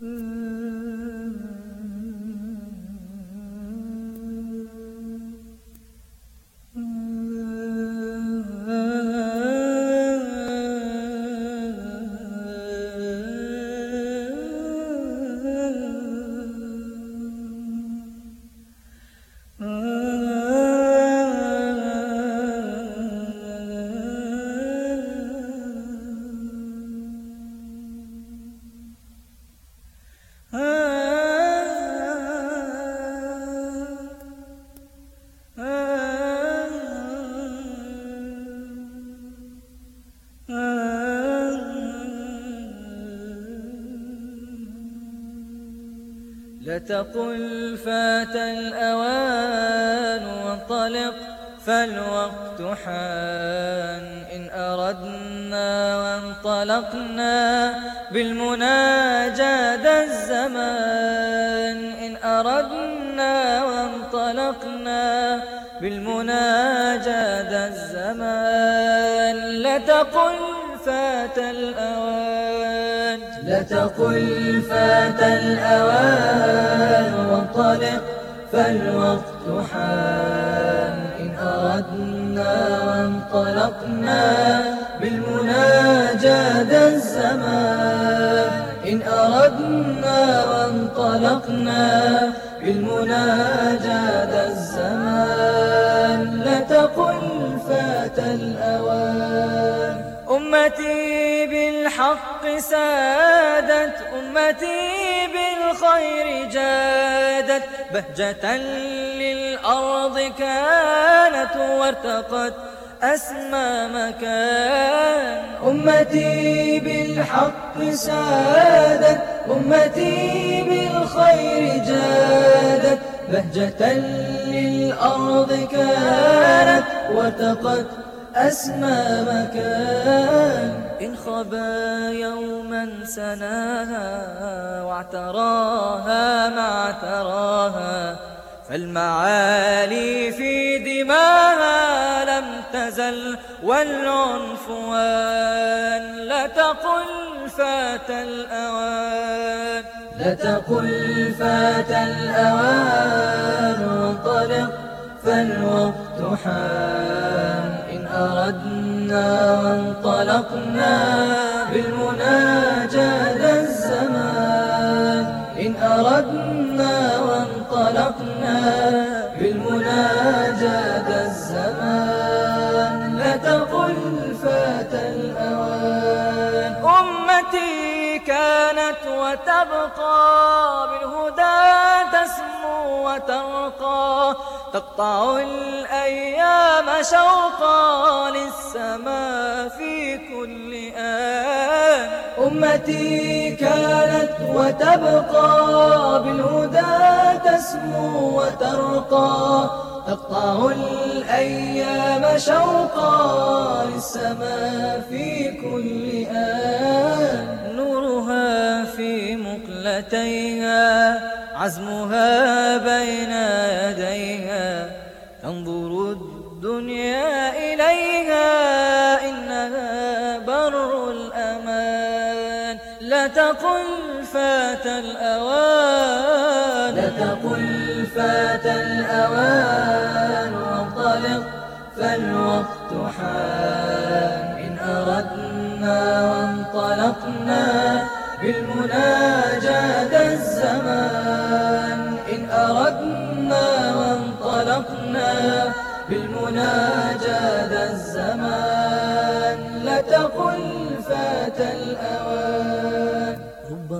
Mm. لتقل فات الأوان وانطلق فالوقت حان. إن أردنا وانطلقنا بالمنى جاد الزمان. إن أردنا وانطلقنا بالمنى جاد الزمان. لتقل فات الأوان. لتقل فات الأوان وانطلق فالوقت حان. إن أردنا وانطلقنا بالمناجاة الزمان. إن أردنا وانطلقنا بالمناجاة الزمان بالحق سادت أمتي بالخير جادت. بهجة للأرض كانت وارتقت أسمى مكان. أمتي بالحق سادت أمتي بالخير جادت. بهجة للأرض كانت وارتقت أسمى مكان. إن خبا يوما سناها واعتراها ما اعتراها فالمعالي في دماها لم تزل والعنفوان لتقل فات الأوان. لتقل فات الأوان وانطلق فالوقت حان إن أردنا وانطلقنا بالمناجاة الزمان. إن أردنا وانطلقنا بالمناجاة الزمان. لتقل فات الأوان. أمتي كانت وتبقى بالهدى تسمو وترقى. تقطع الأيام شوقا للسماء في كل آن. أمتي كانت وتبقى بالهدى تسمو وترقى. تقطع الأيام شوقا للسماء في كل آن. نورها في مقلتيها عزمها بين الأمان لا تقل فات الأوان. لا تقل فات الأوان وانطلق فالوقت حان. إن أردنا وانطلقنا بالمناجاة الزمان. إن أردنا وانطلقنا بالمناجاة الزمان.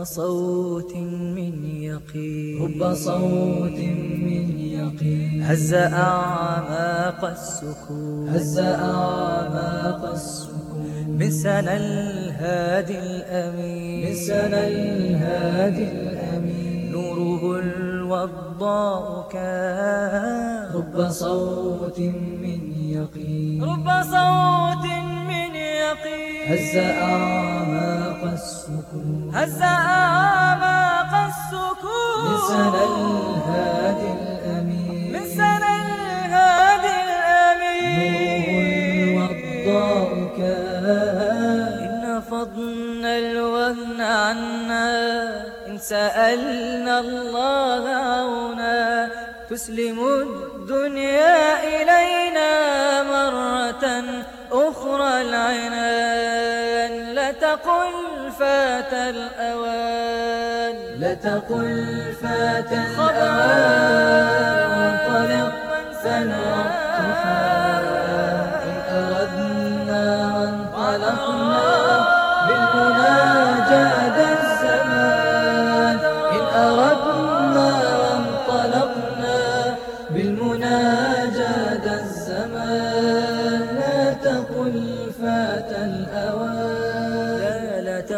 صوت من يقين. رب صوت من يقين. هز أعماق السكون. هز أعماق السكون. سنى الهادي الأمين. سنى الهادي الأمين. نوره الوضاء كان رب صوت من يقين. رب صوت من يقين. هز أعماق السكون هز أعماق السكون. من سنى الهادي الأمين. من سنى الهادي الأمين. كان إن فضنا الوهن عنا. إن سألنا الله عونا. تسلم الدنيا إلينا مرة أخرى العنان لتقل فات الأوان. لتقل فات الأوان.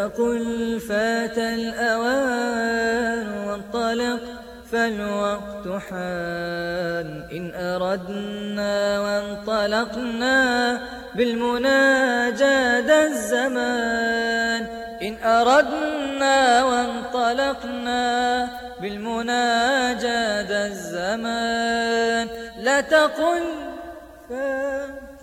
تقل فات الأوان وانطلق فالوقت حان. إن أردنا وانطلقنا بالمناجاة الزمان. إن أردنا وانطلقنا بالمناجاة الزمان. لا تقل فات